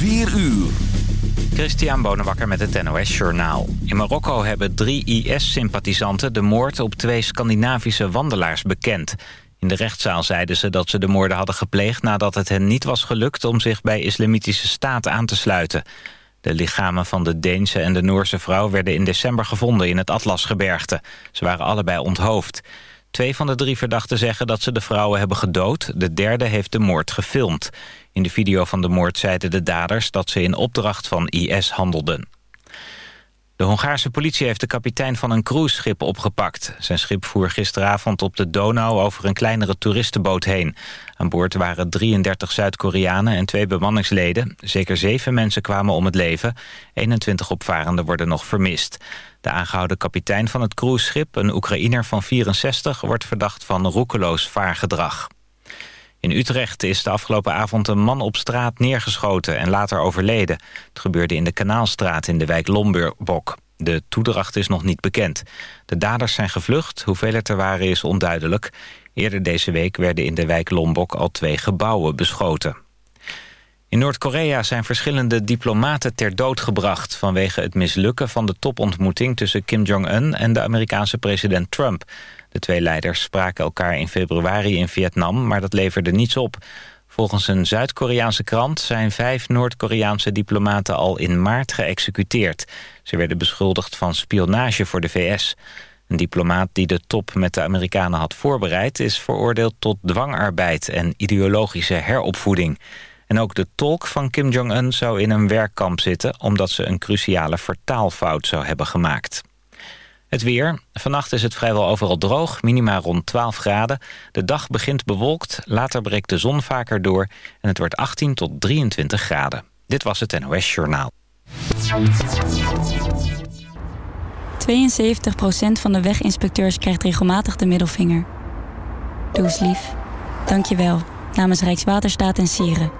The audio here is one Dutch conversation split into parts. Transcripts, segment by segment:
4 uur. Christian Bonenbakker met het NOS Journaal. In Marokko hebben drie IS-sympathisanten de moord op twee Scandinavische wandelaars bekend. In de rechtszaal zeiden ze dat ze de moorden hadden gepleegd... nadat het hen niet was gelukt om zich bij Islamitische Staat aan te sluiten. De lichamen van de Deense en de Noorse vrouw werden in december gevonden in het Atlasgebergte. Ze waren allebei onthoofd. Twee van de drie verdachten zeggen dat ze de vrouwen hebben gedood. De derde heeft de moord gefilmd. In de video van de moord zeiden de daders dat ze in opdracht van IS handelden. De Hongaarse politie heeft de kapitein van een cruiseschip opgepakt. Zijn schip voer gisteravond op de Donau over een kleinere toeristenboot heen. Aan boord waren 33 Zuid-Koreanen en twee bemanningsleden. Zeker zeven mensen kwamen om het leven. 21 opvarenden worden nog vermist. De aangehouden kapitein van het cruiseschip, een Oekraïner van 64... wordt verdacht van roekeloos vaargedrag. In Utrecht is de afgelopen avond een man op straat neergeschoten en later overleden. Het gebeurde in de Kanaalstraat in de wijk Lombok. De toedracht is nog niet bekend. De daders zijn gevlucht, hoeveel het er waren is onduidelijk. Eerder deze week werden in de wijk Lombok al twee gebouwen beschoten. In Noord-Korea zijn verschillende diplomaten ter dood gebracht... vanwege het mislukken van de topontmoeting tussen Kim Jong-un... en de Amerikaanse president Trump. De twee leiders spraken elkaar in februari in Vietnam, maar dat leverde niets op. Volgens een Zuid-Koreaanse krant zijn vijf Noord-Koreaanse diplomaten al in maart geëxecuteerd. Ze werden beschuldigd van spionage voor de VS. Een diplomaat die de top met de Amerikanen had voorbereid... is veroordeeld tot dwangarbeid en ideologische heropvoeding. En ook de tolk van Kim Jong-un zou in een werkkamp zitten... omdat ze een cruciale vertaalfout zou hebben gemaakt. Het weer. Vannacht is het vrijwel overal droog, minima rond 12 graden. De dag begint bewolkt, later breekt de zon vaker door... en het wordt 18 tot 23 graden. Dit was het NOS Journaal. 72% van de weginspecteurs krijgt regelmatig de middelvinger. Doe eens lief. Dank je wel. Namens Rijkswaterstaat en Sieren.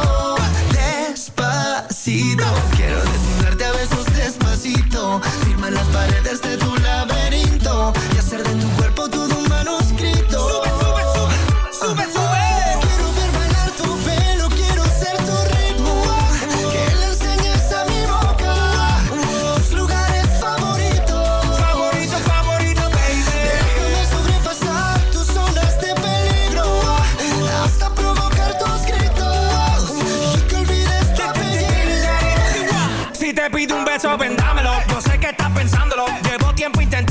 Pensándolo. Llevo tiempo intentándolo.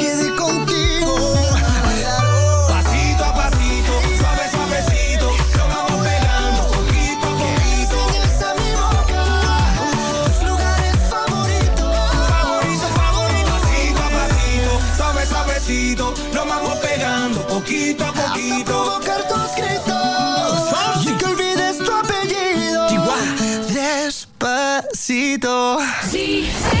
Despacito. Een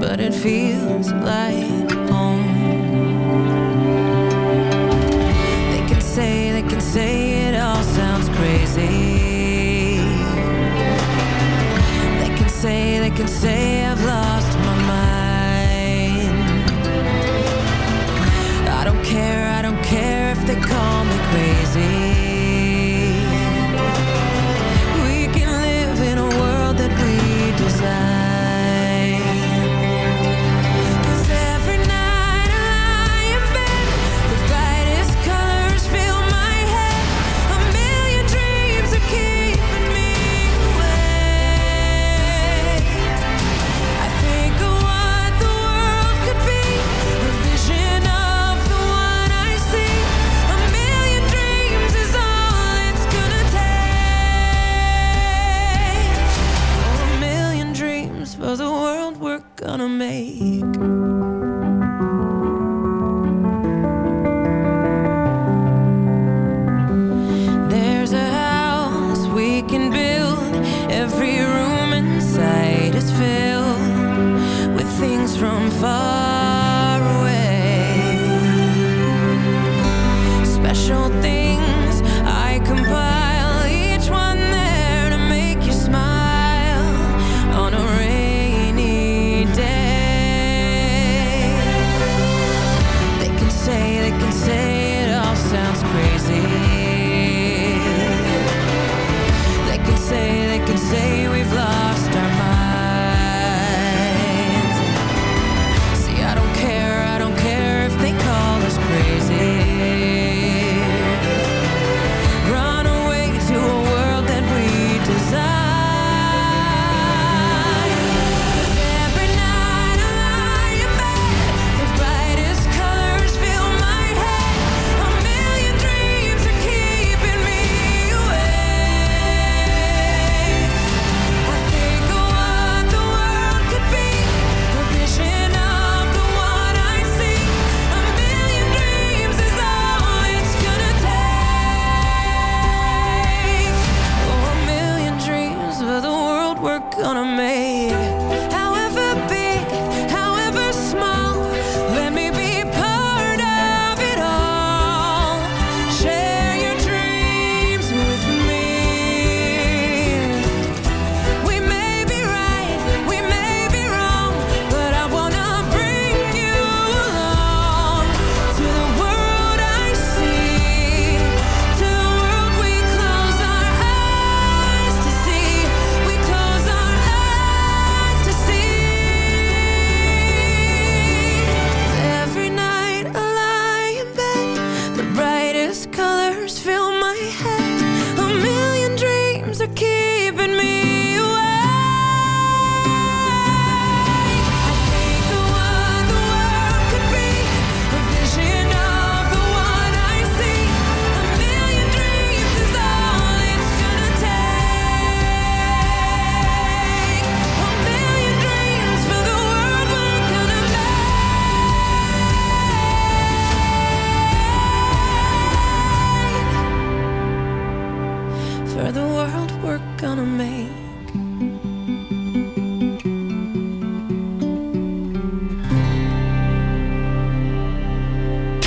but it feels like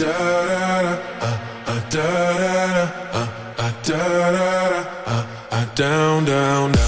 Uh, uh, uh, down, down, down,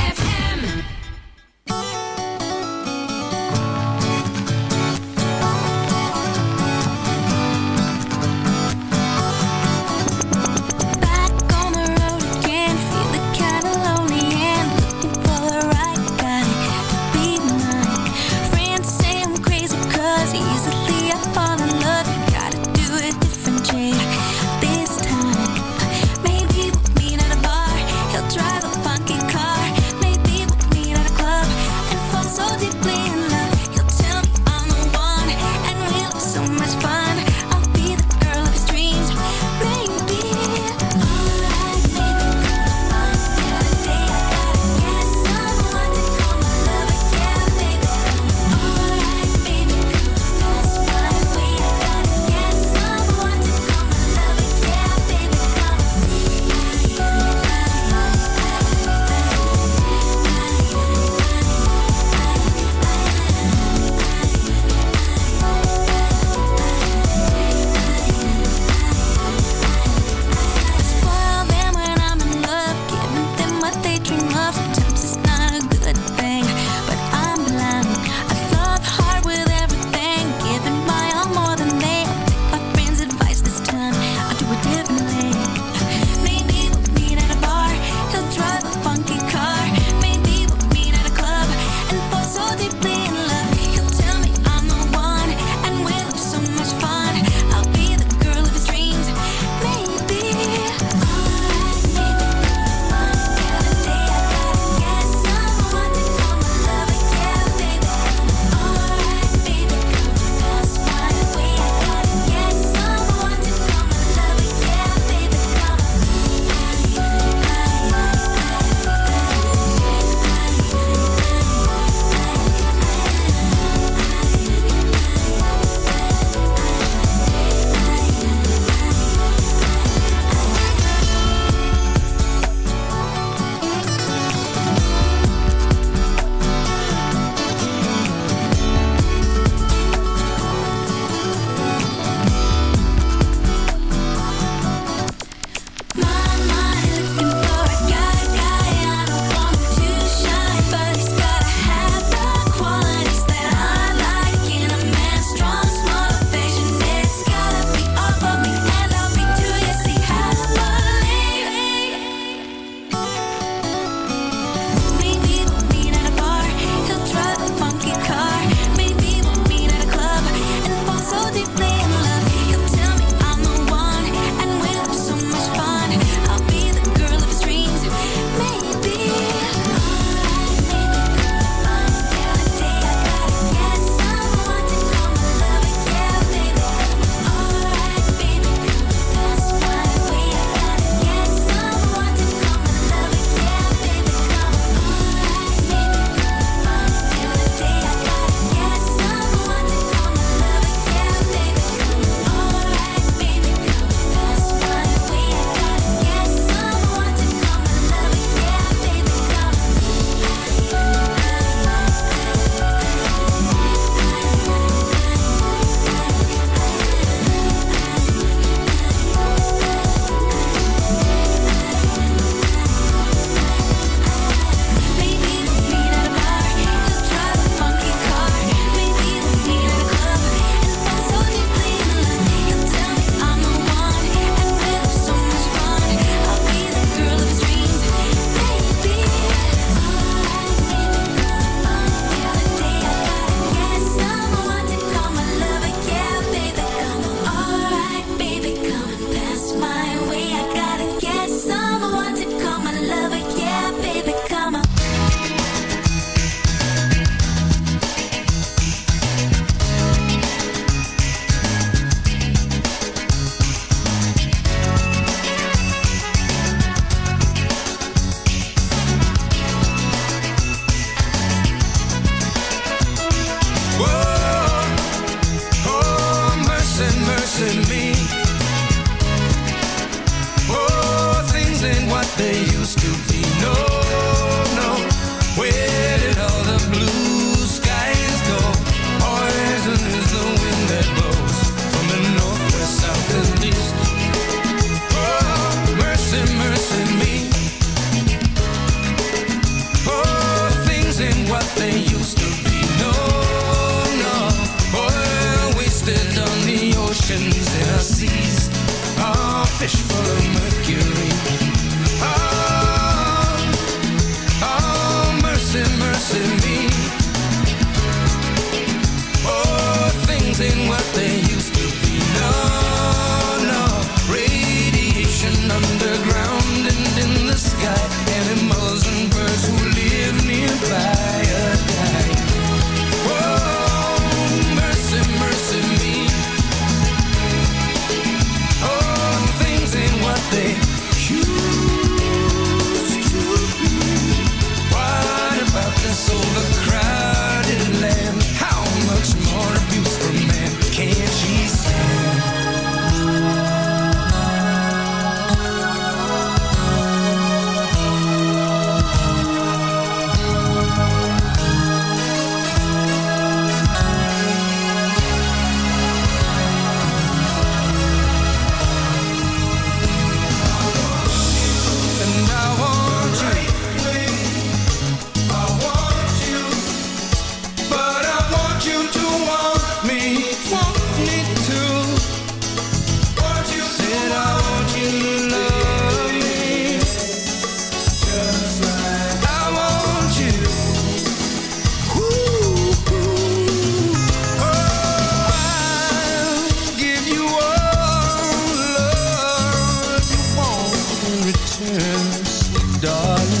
darling.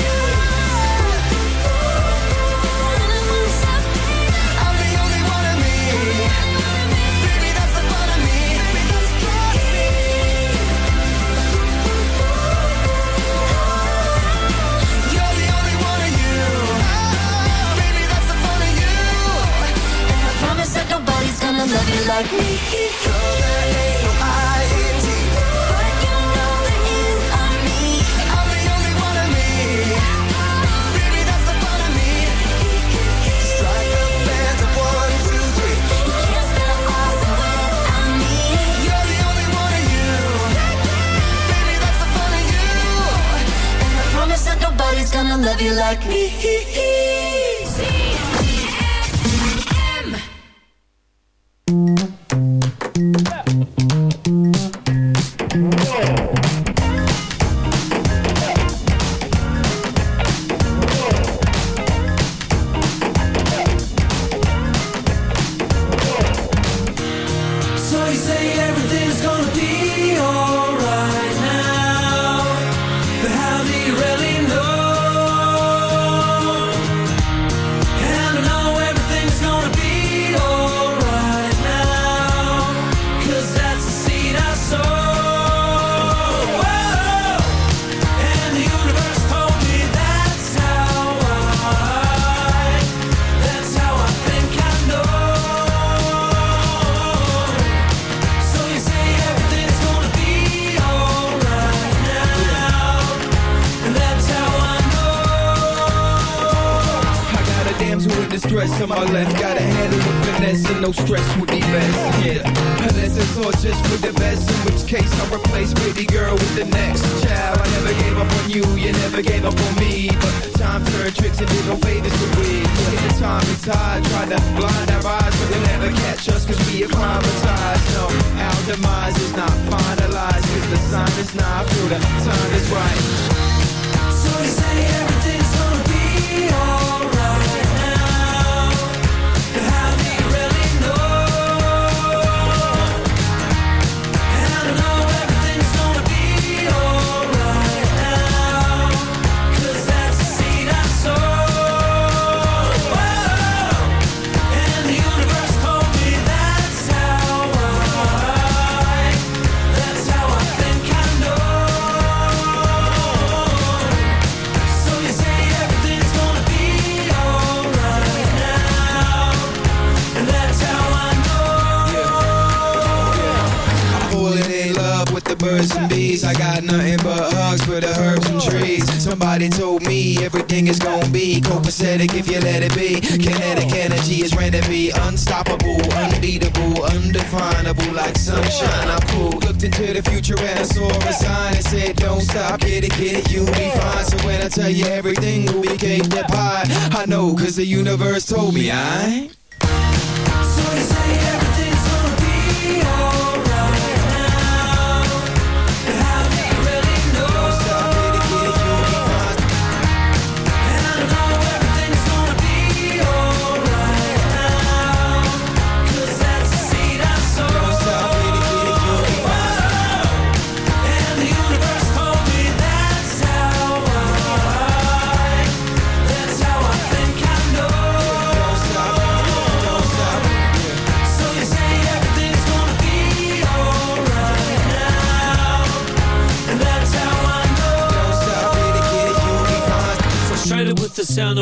love you like me. so pathetic if you let it be. Kinetic energy is ready to be unstoppable, unbeatable, undefinable, like sunshine. I cool. Looked into the future and I saw a sign that said, Don't stop, get it, get it, you'll be fine. So when I tell you everything, we can't depart. I know, cause the universe told me, I.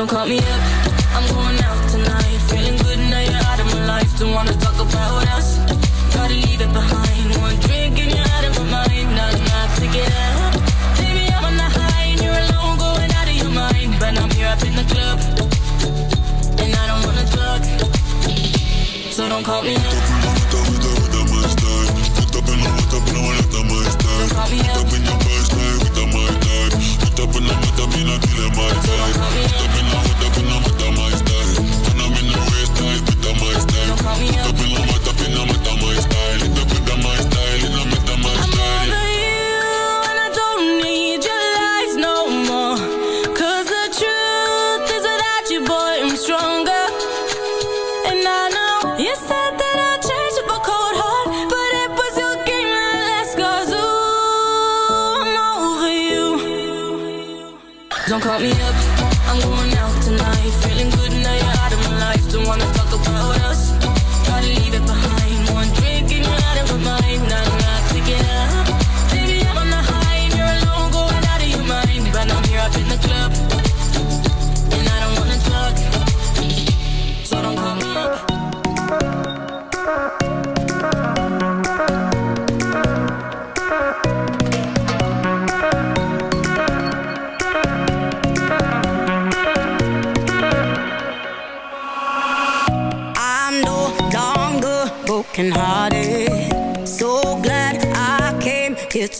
Don't call me up, I'm going out tonight. Feeling good now you're out of my life. Don't wanna talk about us. Gotta leave it behind. One drink and you're out of my mind. Nah, nah, take it up. Baby, I'm on the high and you're alone, going out of your mind. But I'm here up in the club, and I don't wanna talk. So don't call me up. Stronger